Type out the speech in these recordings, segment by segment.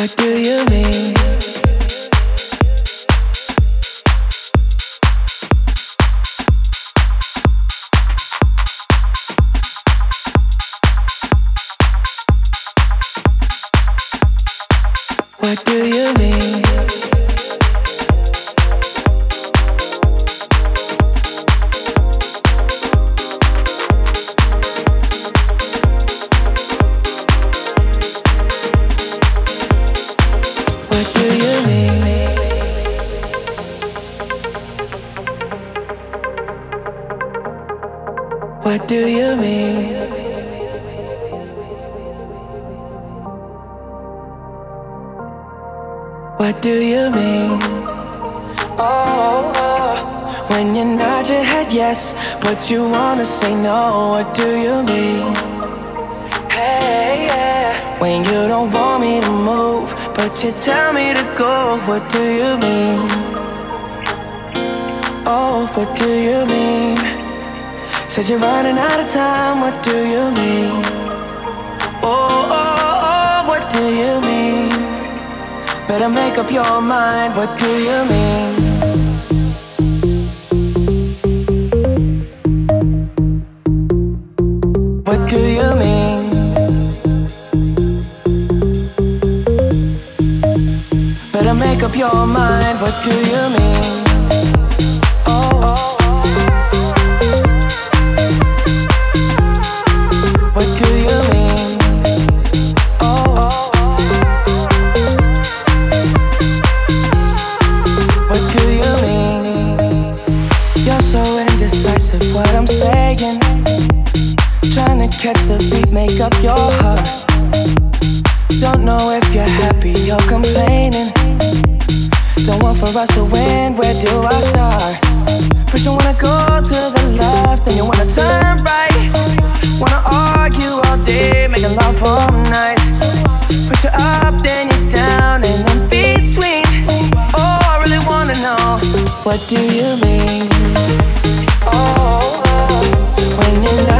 What do you mean? What do you mean? What do you mean? What do you mean? Oh, oh, when you nod your head yes, but you wanna say no. What do you mean? Hey, yeah. When you don't want me to move, but you tell me to go. What do you mean? Oh, what do you mean? Said you're running out of time. What do you mean? Oh, oh, oh, what do you mean? Better make up your mind. What do you mean? What do you mean? Better make up your mind. What do you mean? Trying to catch the beat, make up your heart. Don't know if you're happy or complaining. Don't want for us to win, where do I start? First you wanna go to the left, then you wanna turn right. Wanna argue all day, making love all night. First you're up, then you're down, and in between. Oh, I really wanna know, what do you mean? Oh, when you nod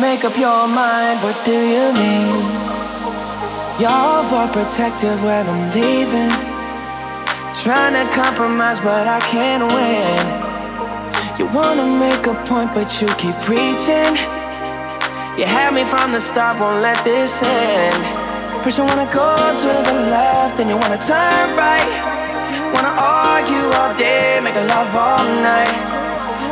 make up your mind. What do you mean? You're overprotective when I'm leaving. Trying to compromise, but I can't win. You wanna make a point, but you keep preaching. You had me from the start, won't let this end. First, you wanna go to the left, then you wanna turn right. Wanna argue all day, make a love all night.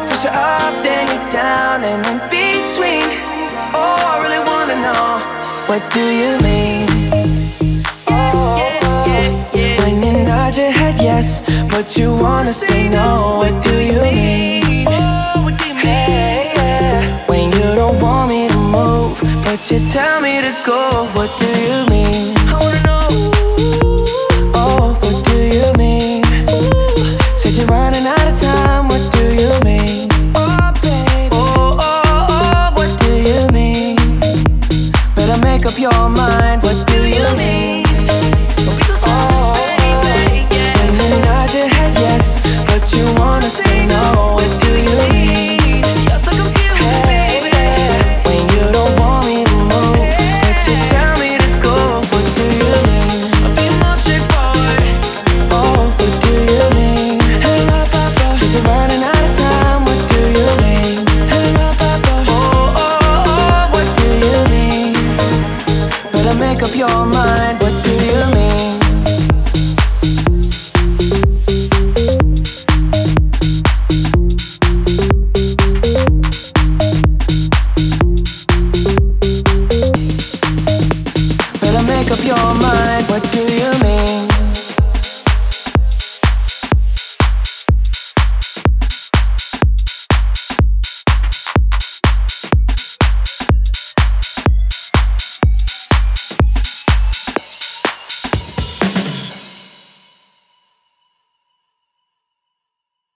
First, you're up, then you're down, and in between. Oh, I really wanna know, what do you mean? When you nod your head yes, but you wanna say no. What do you mean? What do you mean? Hey. When you don't want me to move, but you tell me to go. What do up your mind. What to make up your mind. but.